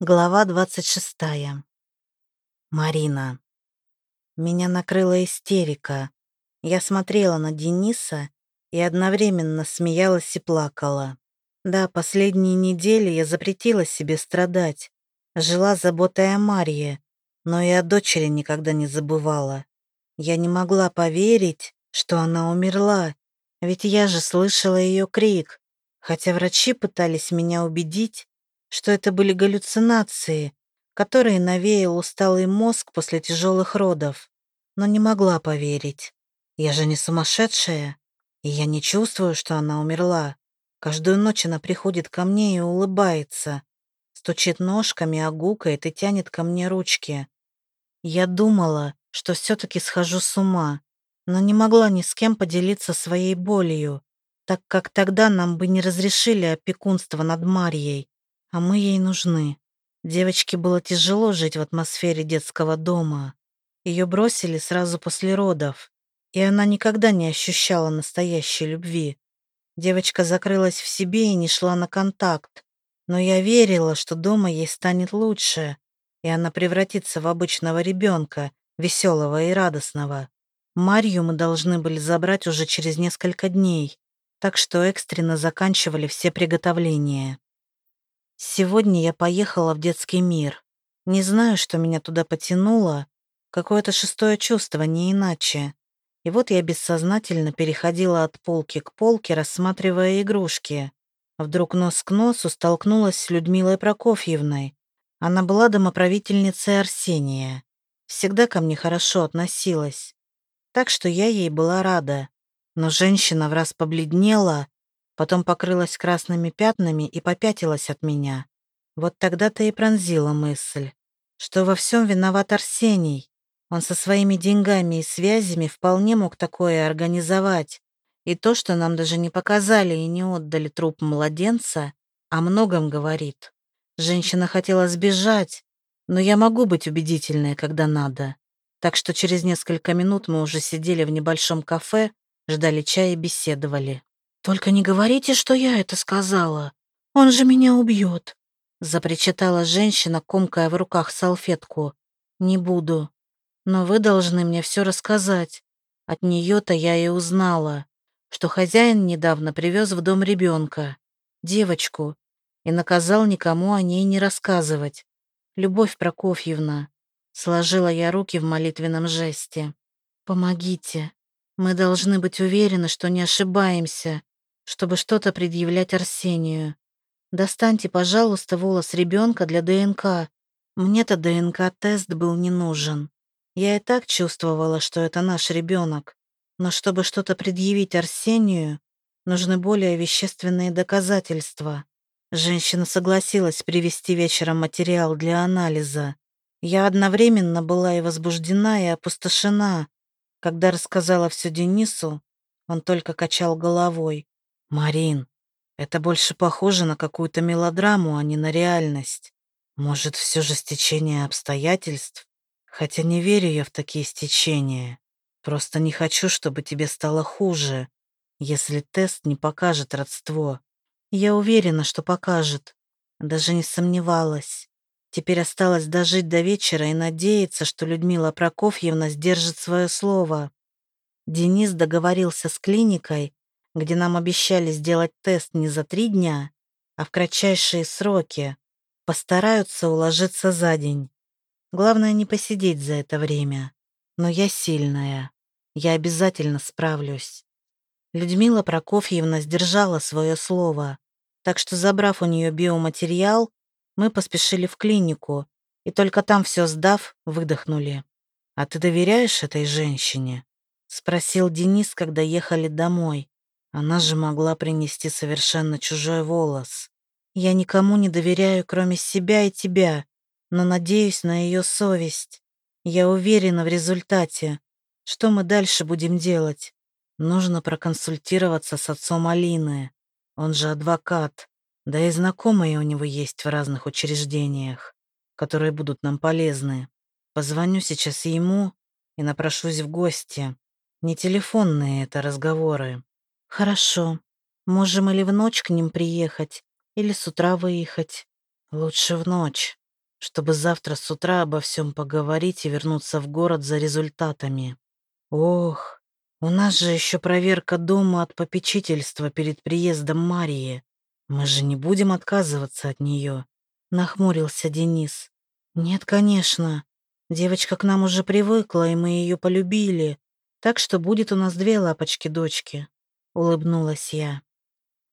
Глава 26. Марина. Меня накрыла истерика. Я смотрела на Дениса и одновременно смеялась и плакала. Да, последние недели я запретила себе страдать. Жила заботой о Марье, но и о дочери никогда не забывала. Я не могла поверить, что она умерла, ведь я же слышала ее крик, хотя врачи пытались меня убедить, что это были галлюцинации, которые навеял усталый мозг после тяжелых родов. Но не могла поверить. Я же не сумасшедшая, и я не чувствую, что она умерла. Каждую ночь она приходит ко мне и улыбается, стучит ножками, огукает и тянет ко мне ручки. Я думала, что все-таки схожу с ума, но не могла ни с кем поделиться своей болью, так как тогда нам бы не разрешили опекунство над Марьей а мы ей нужны. Девочке было тяжело жить в атмосфере детского дома. Ее бросили сразу после родов, и она никогда не ощущала настоящей любви. Девочка закрылась в себе и не шла на контакт, но я верила, что дома ей станет лучше, и она превратится в обычного ребенка, веселого и радостного. Марью мы должны были забрать уже через несколько дней, так что экстренно заканчивали все приготовления. Сегодня я поехала в детский мир. Не знаю, что меня туда потянуло. Какое-то шестое чувство, не иначе. И вот я бессознательно переходила от полки к полке, рассматривая игрушки. Вдруг нос к носу столкнулась с Людмилой Прокофьевной. Она была домоправительницей Арсения. Всегда ко мне хорошо относилась. Так что я ей была рада. Но женщина в раз побледнела, потом покрылась красными пятнами и попятилась от меня. Вот тогда-то и пронзила мысль, что во всем виноват Арсений. Он со своими деньгами и связями вполне мог такое организовать. И то, что нам даже не показали и не отдали труп младенца, о многом говорит. Женщина хотела сбежать, но я могу быть убедительной, когда надо. Так что через несколько минут мы уже сидели в небольшом кафе, ждали чая и беседовали. «Только не говорите, что я это сказала. Он же меня убьет», — запричитала женщина, комкая в руках салфетку. «Не буду. Но вы должны мне все рассказать. От нее-то я и узнала, что хозяин недавно привез в дом ребенка, девочку, и наказал никому о ней не рассказывать. Любовь Прокофьевна». Сложила я руки в молитвенном жесте. «Помогите. Мы должны быть уверены, что не ошибаемся чтобы что-то предъявлять Арсению. Достаньте, пожалуйста, волос ребенка для ДНК. Мне-то ДНК-тест был не нужен. Я и так чувствовала, что это наш ребенок. Но чтобы что-то предъявить Арсению, нужны более вещественные доказательства. Женщина согласилась привести вечером материал для анализа. Я одновременно была и возбуждена, и опустошена. Когда рассказала все Денису, он только качал головой. «Марин, это больше похоже на какую-то мелодраму, а не на реальность. Может, все же стечение обстоятельств? Хотя не верю я в такие стечения. Просто не хочу, чтобы тебе стало хуже, если тест не покажет родство. Я уверена, что покажет. Даже не сомневалась. Теперь осталось дожить до вечера и надеяться, что Людмила Прокофьевна сдержит свое слово. Денис договорился с клиникой, где нам обещали сделать тест не за три дня, а в кратчайшие сроки, постараются уложиться за день. Главное не посидеть за это время. Но я сильная. Я обязательно справлюсь. Людмила Прокофьевна сдержала свое слово, так что, забрав у нее биоматериал, мы поспешили в клинику и только там все сдав, выдохнули. «А ты доверяешь этой женщине?» — спросил Денис, когда ехали домой. Она же могла принести совершенно чужой волос. Я никому не доверяю, кроме себя и тебя, но надеюсь на ее совесть. Я уверена в результате. Что мы дальше будем делать? Нужно проконсультироваться с отцом Алины. Он же адвокат. Да и знакомые у него есть в разных учреждениях, которые будут нам полезны. Позвоню сейчас ему и напрошусь в гости. Не телефонные это разговоры. «Хорошо. Можем или в ночь к ним приехать, или с утра выехать. Лучше в ночь. чтобы завтра с утра обо всем поговорить и вернуться в город за результатами. Ох, у нас же еще проверка дома от попечительства перед приездом Марии. Мы же не будем отказываться от нее, нахмурился Денис. Нет, конечно. Девочка к нам уже привыкла, и мы ее полюбили. Так что будет у нас две лапочки-дочки, улыбнулась я.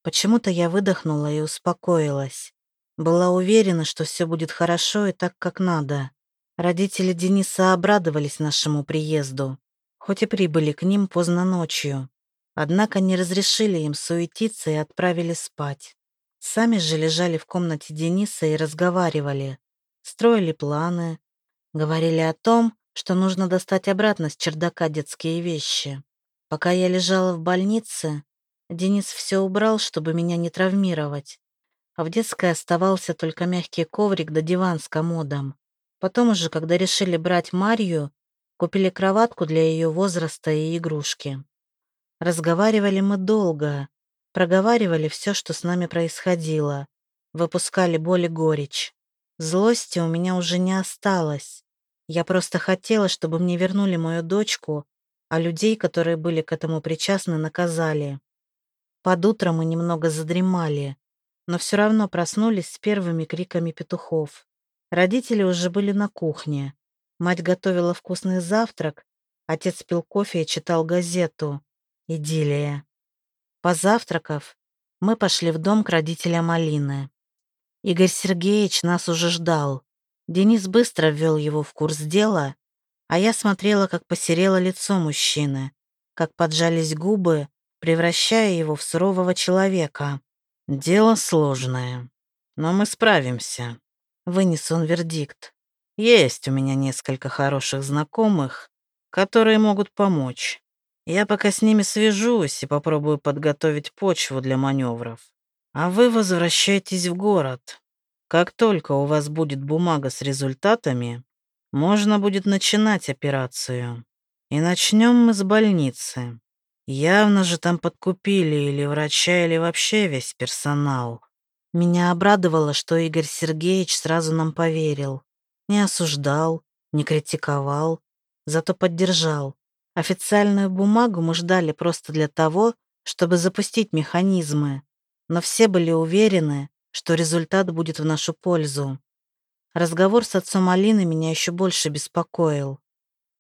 Почему-то я выдохнула и успокоилась. Была уверена, что все будет хорошо и так, как надо. Родители Дениса обрадовались нашему приезду, хоть и прибыли к ним поздно ночью. Однако не разрешили им суетиться и отправили спать. Сами же лежали в комнате Дениса и разговаривали, строили планы, говорили о том, что нужно достать обратно с чердака детские вещи. Пока я лежала в больнице, Денис все убрал, чтобы меня не травмировать а в детской оставался только мягкий коврик да диван с комодом. Потом уже, когда решили брать Марью, купили кроватку для ее возраста и игрушки. Разговаривали мы долго, проговаривали все, что с нами происходило, выпускали боль и горечь. Злости у меня уже не осталось. Я просто хотела, чтобы мне вернули мою дочку, а людей, которые были к этому причастны, наказали. Под утро мы немного задремали но все равно проснулись с первыми криками петухов. Родители уже были на кухне. Мать готовила вкусный завтрак, отец пил кофе и читал газету. Идиллия. Позавтракав, мы пошли в дом к родителям Алины. Игорь Сергеевич нас уже ждал. Денис быстро ввел его в курс дела, а я смотрела, как посерело лицо мужчины, как поджались губы, превращая его в сурового человека. «Дело сложное, но мы справимся», — вынес он вердикт. «Есть у меня несколько хороших знакомых, которые могут помочь. Я пока с ними свяжусь и попробую подготовить почву для маневров. А вы возвращайтесь в город. Как только у вас будет бумага с результатами, можно будет начинать операцию. И начнем мы с больницы. Явно же там подкупили или врача, или вообще весь персонал. Меня обрадовало, что Игорь Сергеевич сразу нам поверил. Не осуждал, не критиковал, зато поддержал. Официальную бумагу мы ждали просто для того, чтобы запустить механизмы. Но все были уверены, что результат будет в нашу пользу. Разговор с отцом Алины меня еще больше беспокоил.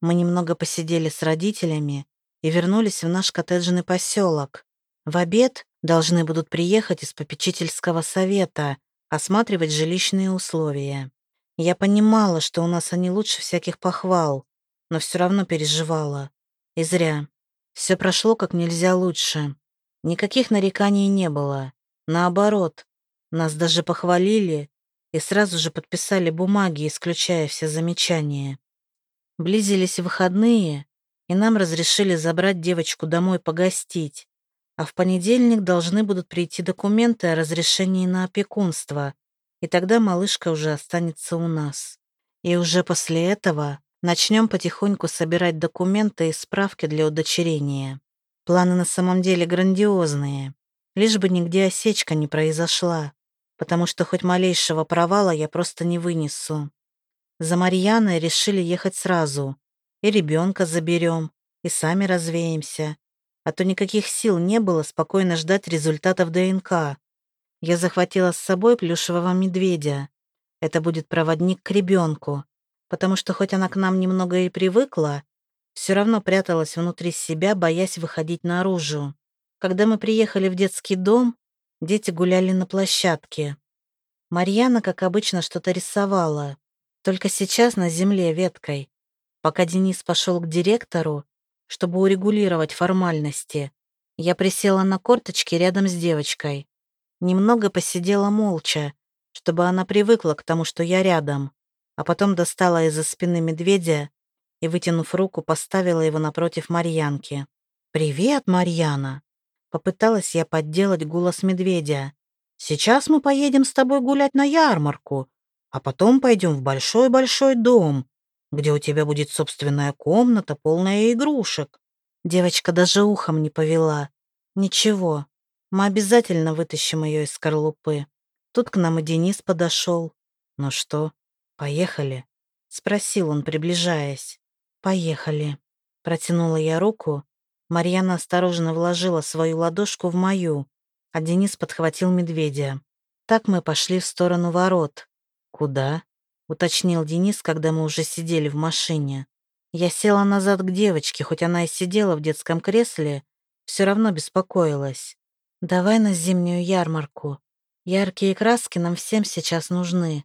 Мы немного посидели с родителями, и вернулись в наш коттеджный поселок. В обед должны будут приехать из попечительского совета, осматривать жилищные условия. Я понимала, что у нас они лучше всяких похвал, но все равно переживала. И зря. Все прошло как нельзя лучше. Никаких нареканий не было. Наоборот, нас даже похвалили и сразу же подписали бумаги, исключая все замечания. Близились выходные, и нам разрешили забрать девочку домой погостить. А в понедельник должны будут прийти документы о разрешении на опекунство, и тогда малышка уже останется у нас. И уже после этого начнем потихоньку собирать документы и справки для удочерения. Планы на самом деле грандиозные, лишь бы нигде осечка не произошла, потому что хоть малейшего провала я просто не вынесу. За Марьяной решили ехать сразу, и ребенка заберем, и сами развеемся. А то никаких сил не было спокойно ждать результатов ДНК. Я захватила с собой плюшевого медведя. Это будет проводник к ребенку, потому что хоть она к нам немного и привыкла, все равно пряталась внутри себя, боясь выходить наружу. Когда мы приехали в детский дом, дети гуляли на площадке. Марьяна, как обычно, что-то рисовала, только сейчас на земле веткой. Пока Денис пошел к директору, чтобы урегулировать формальности, я присела на корточки рядом с девочкой. Немного посидела молча, чтобы она привыкла к тому, что я рядом, а потом достала из-за спины медведя и, вытянув руку, поставила его напротив Марьянки. «Привет, Марьяна!» Попыталась я подделать голос медведя. «Сейчас мы поедем с тобой гулять на ярмарку, а потом пойдем в большой-большой дом, где у тебя будет собственная комната, полная игрушек. Девочка даже ухом не повела. Ничего, мы обязательно вытащим ее из скорлупы. Тут к нам и Денис подошел. Ну что, «Поехали?» — спросил он, приближаясь. «Поехали». Протянула я руку. Марьяна осторожно вложила свою ладошку в мою, а Денис подхватил медведя. Так мы пошли в сторону ворот. «Куда?» — уточнил Денис, когда мы уже сидели в машине. Я села назад к девочке, хоть она и сидела в детском кресле, все равно беспокоилась. «Давай на зимнюю ярмарку. Яркие краски нам всем сейчас нужны».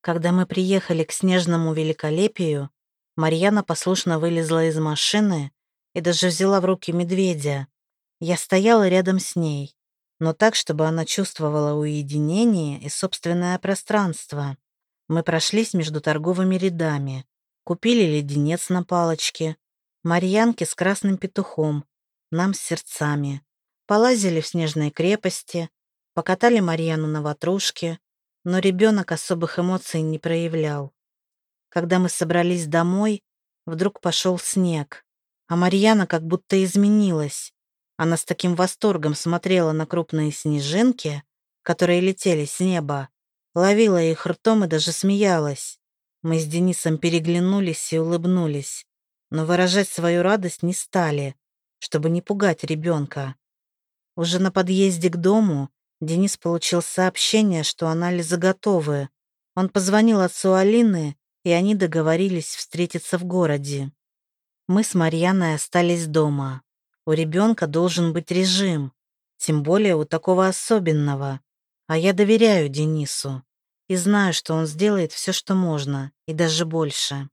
Когда мы приехали к снежному великолепию, Марьяна послушно вылезла из машины и даже взяла в руки медведя. Я стояла рядом с ней, но так, чтобы она чувствовала уединение и собственное пространство. Мы прошлись между торговыми рядами, купили леденец на палочке, Марьянке с красным петухом, нам с сердцами. Полазили в снежной крепости, покатали Марьяну на ватрушке, но ребенок особых эмоций не проявлял. Когда мы собрались домой, вдруг пошел снег, а Марьяна как будто изменилась. Она с таким восторгом смотрела на крупные снежинки, которые летели с неба, ловила их ртом и даже смеялась. Мы с Денисом переглянулись и улыбнулись, но выражать свою радость не стали, чтобы не пугать ребенка. Уже на подъезде к дому Денис получил сообщение, что анализы готовы. Он позвонил отцу Алины, и они договорились встретиться в городе. Мы с Марьяной остались дома. У ребенка должен быть режим, тем более у такого особенного. А я доверяю Денису и знаю, что он сделает все, что можно, и даже больше.